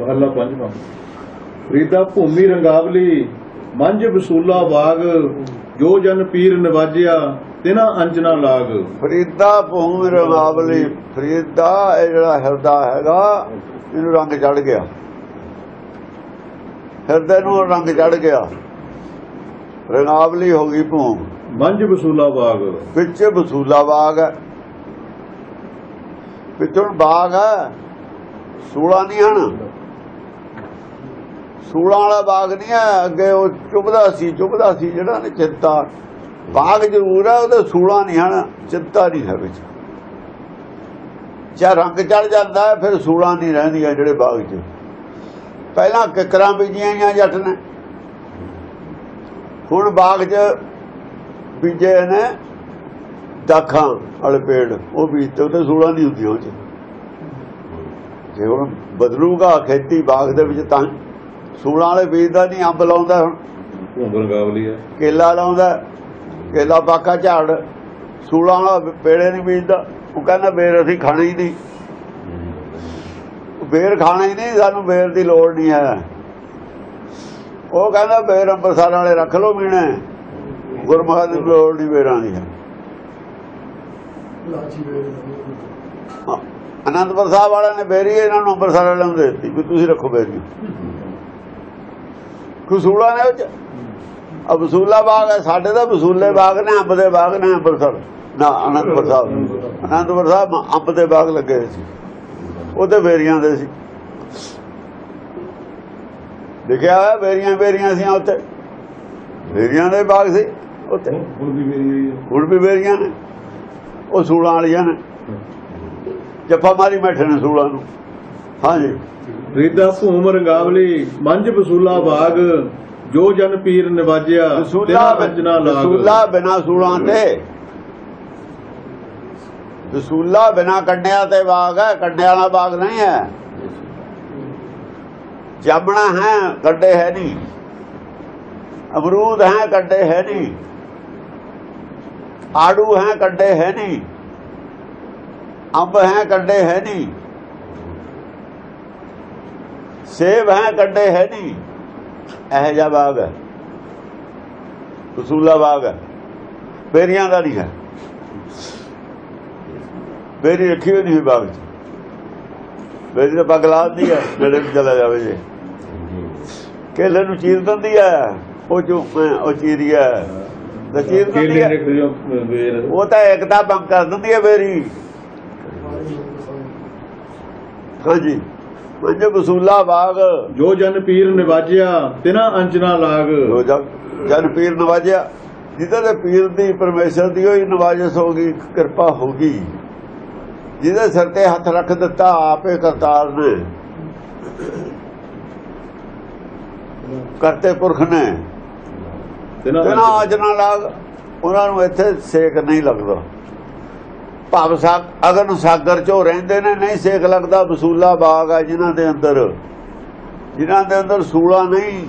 ਮਹੱਲਾ ਪੰਜਵਾਂ। ਫਰੀਦਾ ਭੂਮੀ ਰੰਗਾਵਲੀ ਮੰਝ ਵਸੂਲਾ ਬਾਗ ਜੋ ਜਨ ਪੀਰ ਨਵਾਜਿਆ ਤਿਨਾ ਅੰਜਨਾ ਲਾਗ। ਫਰੀਦਾ ਭੂਮ ਰਮਾਵਲੀ ਫਰੀਦਾ ਇਹ ਜਿਹੜਾ ਹਿਰਦਾ ਹੈਗਾ ਇਹਨੂੰ ਰੰਗ ਚੜ ਗਿਆ। ਹਿਰਦੇ ਨੂੰ ਰੰਗ ਚੜ ਗਿਆ। ਰੰਗਾਵਲੀ ਹੋ ਗਈ ਭੂਮ। ਮੰਝ ਵਸੂਲਾ ਬਾਗ। ਵਿੱਚ ਬਸੂਲਾ ਬਾਗ ਹੈ। ਵਿੱਚੋਂ ਬਾਗ ਹੈ। ਸੂਲਾ ਨਹੀਂ ਹਨ। ਸੂਲਾਂ ਵਾਲਾ ਬਾਗ ਨਹੀਂ ਹੈ, ਅੱਗੇ ਉਹ ਚੁੱਭਦਾ ਸੀ ਚੁੱਭਦਾ ਸੀ, ਜਿਹੜਾ ਨੇ ਚਿੰਤਾ। ਬਾਗ ਜ਼ਰੂਰ ਹੈ, ਉਹਦੇ ਸੂਲਾਂ ਨਹੀਂ ਹਨ, ਚਿੰਤਾ ਨਹੀਂ ਹੈ ਵਿੱਚ। ਜੇ ਰੰਗ ਚੜ ਜਾਂਦਾ ਫਿਰ ਸੂਲਾਂ ਨਹੀਂ ਰਹਿੰਦੀਆਂ ਜਿਹੜੇ ਬਾਗ 'ਚ। ਪਹਿਲਾਂ ਕਿਕਰਾਂ ਬੀਜੀਆਂ ਜਾਂ ਜੱਟ ਨੇ। ਹੁਣ ਬਾਗ 'ਚ ਬੀਜੇ ਨੇ ਦਾਖਾਂ ਵਾਲੇ ਪੇੜ, ਉਹ ਬੀਜਤੇ ਉਹਦੇ ਸੂਲਾਂ ਨਹੀਂ ਹੁੰਦੀਆਂ ਉਹ 'ਚ। ਜੇ ਹੁਣ ਬਦਲੂਗਾ ਖੇਤੀ ਬਾਗ ਦੇ ਵਿੱਚ ਤਾਂ ਸੂਲਾਂ ਵਾਲੇ ਬੀਜਦਾ ਨਹੀਂ ਅੰਬ ਲਾਉਂਦਾ ਹੁਣ। ਭੂਮ ਰੰਗਾਵਲੀ ਹੈ ਕੇਲਾ ਲਾਉਂਦਾ ਕੇਲਾ ਪਾਕਾ ਝਾੜ। ਸੂਲਾਂ ਵਾਲਾ ਪੇੜੇ ਨਹੀਂ ਬੀਜਦਾ। ਉਹ ਕਹਿੰਦਾ ਬੇਰ ਅਸੀਂ ਖਾਣਾ ਨਹੀਂ। ਬੇਰ ਖਾਣਾ ਨਹੀਂ ਸਾਨੂੰ ਬੇਰ ਦੀ ਲੋੜ ਨਹੀਂ ਹੈ। ਉਹ ਕਹਿੰਦਾ ਬੇਰ ਅੰਬਰਸਰ ਵਾਲੇ ਰੱਖ ਲਓ ਮੀਣੇ। ਗੁਰਮੁਖਾਂ ਦੀ ਲੋੜ ਨਹੀਂ ਬੇਰਾਂ ਦੀ। ਅਨੰਦਪੁਰ ਸਾਹਿਬ ਵਾਲਿਆਂ ਨੇ ਬੇਰੀ ਇਹਨਾਂ ਨੂੰ ਅੰਬਰਸਰ ਵਾਲਿਆਂ ਨੂੰ ਦਿੱਤੀ ਵੀ ਤੁਸੀਂ ਰੱਖੋ ਬੇਰੀ। ਖਸੂਲਾ ਨੇ ਉਹ ਚ ਆ ਵਸੂਲਾ ਬਾਗ ਹੈ ਸਾਡੇ ਦਾ ਵਸੂਲੇ ਬਾਗ ਨੇ ਅੰਬ ਦੇ ਬਾਗ ਨੇ ਅੰਮ੍ਰਿਤਸਰ ਨਾ ਅਨੰਦਪੁਰ ਸਾਹਿਬ। ਅਨੰਦਪੁਰ ਸਾਹਿਬ ਅੰਬ ਦੇ ਬਾਗ ਲੱਗੇ ਸੀ। ਉਹਦੇ ਬੇਰੀਆਂ ਦੇ ਸੀ। ਲਿਖਿਆ ਹੋਇਆ ਬੇਰੀਆਂ ਬੇਰੀਆਂ ਸੀ ਉੱਥੇ। ਬੇਰੀਆਂ ਦੇ ਬਾਗ ਸੀ ਉੱਥੇ। ਹੁਣ ਵੀ ਮੇਰੀ ਹੋਈ ਹੈ ਹੁਣ ਵੀ ਬੇਰੀਆਂ ਨੇ। ਉਹ ਸੂਲਾਂ ਵਾਲੀਆਂ ਨੇ। ਜੱਫਾ ਮਾਰੀ ਬੈਠੇ ਨੇ ਸੂਲਾਂ ਨੂੰ। ਹਾਂਜੀ। ਫਰੀਦਾ ਭੂਮ ਰੰਗਾਵਲੀ ਮੰਝ ਵਸੂਲਾ ਬਾਗ ਜੋ ਜਨ ਪੀਰ ਨਵਾਜਿਆ ਤਿਨਾ ਅੰਜਨਾ ਲਾਗ। ਵਸੂਲਾ ਬਿਨਾ ਸੂਲਾਂ ਤੇ। ਵਸੂਲਾ ਬਿਨਾ ਕੰਡਿਆਂ ਤੇ ਬਾਗ ਹੈ ਕੰਡਿਆਂ ਵਾਲਾ ਬਾਗ ਨਹੀਂ ਹੈ। ਜਾਮਣਾ ਹੈ ਕੰਡੇ ਹੈ ਨਹੀਂ। ਅਮਰੂਦ ਹੈ ਕੰਡੇ ਹੈ ਨਹੀਂ। ਆੜੂ ਹੈ ਕੰਡੇ ਹੈ ਨਹੀਂ। ਅੰਬ ਹੈ ਕੰਡੇ ਹੈ ਨਹੀਂ। ਸੇਬ ਹੈ ਕੰਡੇ ਹੈ ਨਹੀਂ। ਇਹ ਜਿਹਾ ਬਾਗ ਹੈ। ਵਸੂਲਾ ਬਾਗ ਹੈ। ਬੇਰੀਆਂ ਦਾ ਨਹੀਂ ਹੈ। ਬੇਰੀ ਰੱਖੀ ਹੋਈ ਨਹੀਂ ਬਾਗ 'ਚ। ਬੇਰੀ ਤਾਂ ਪਗਲਾ ਦੀ ਹੈ ਜਿਹੜੇ ਵੀ ਚਲਾ ਜਾਵੇ ਜੇ। ਕੇਲੇ ਨੂੰ ਚੀਰ ਦਿੰਦੀ ਹੈ। ਉਹ ਜੋ ਉਹ ਚੀਰੀਆ ਤਾਂ ਚੀਰ ਦਿੰਦੀ ਹੈ। ਉਹ ਤਾਂ ਇੱਕਤਾ ਬੰਦ ਕਰ ਦਿੰਦੀ ਹੈ ਬੇਰੀ। ਹਾਂਜੀ। ਮੰਜ ਵਸੂਲਾ ਬਾਗ। ਜੋ ਜਨ ਪੀਰ ਨਵਾਜਿਆ ਤਿਨਾ ਅੰਜਨਾ ਲਾਗ। ਜਦ ਜਨ ਪੀਰ ਨਵਾਜਿਆ ਜਿਹਦੇ ਤੇ ਪੀਰ ਦੀ ਪਰਮੇਸ਼ਰ ਦੀ ਹੋਈ ਨਵਾਜਸ ਹੋ ਗਈ ਕਿਰਪਾ ਹੋ ਗਈ। ਜਿਹਦੇ ਸਿਰ ਤੇ ਹੱਥ ਰੱਖ ਦਿੱਤਾ ਆਪੇ ਕਰਤਾਰ ਨੇ। ਕਰਤੇ ਪੁਰਖ ਨੇ। ਤਿਨਾ ਅਜਨਾ ਲਾਗ ਉਹਨਾਂ ਨੂੰ ਇੱਥੇ ਸੇਕ ਨਹੀਂ ਲੱਗਦਾ। ਭਾਵ ਸਾਗ ਅਗਰ ਸਾਗਰ ਚੋਂ ਰਹਿੰਦੇ ਨੇ, ਨਹੀਂ ਸੇਖ ਲੱਗਦਾ ਵਸੂਲਾ ਬਾਗ ਆ ਜਿਨ੍ਹਾਂ ਦੇ ਅੰਦਰ। ਜਿਨ੍ਹਾਂ ਦੇ ਅੰਦਰ ਸੂਲਾ ਨਹੀਂ।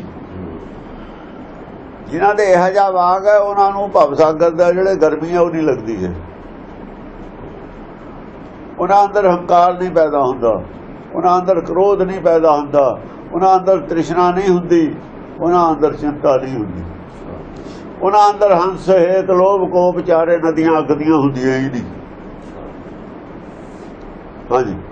ਜਿਨ੍ਹਾਂ ਦੇ ਇਹੋ ਜਿਹਾ ਬਾਗ ਹੈ, ਉਹਨਾਂ ਨੂੰ ਭਵ ਸਾਗਰ ਦਾ ਜਿਹੜੇ ਗਰਮੀ ਹੈ ਉਹ ਨਹੀਂ ਲੱਗਦੀ ਹੈ। ਉਹਨਾਂ ਅੰਦਰ ਹੰਕਾਰ ਨਹੀਂ ਪੈਦਾ ਹੁੰਦਾ। ਉਹਨਾਂ ਅੰਦਰ ਕ੍ਰੋਧ ਨਹੀਂ ਪੈਦਾ ਹੁੰਦਾ। ਉਹਨਾਂ ਅੰਦਰ ਤ੍ਰਿਸ਼ਨਾ ਨਹੀਂ ਹੁੰਦੀ। ਉਹਨਾਂ ਅੰਦਰ ਚਿੰਤਾ ਨਹੀਂ ਹੁੰਦੀ। ਉਹਨਾਂ ਅੰਦਰ ਹੰਸ, ਹੇਤ, ਲੋਭ, ਕੋਪ, ਚਾਰੇ ਨਦੀਆਂ ਅਗਦੀਆਂ ਹੁੰਦੀਆਂ ਹੀ ਨਹੀਂ। ਹਾਂਜੀ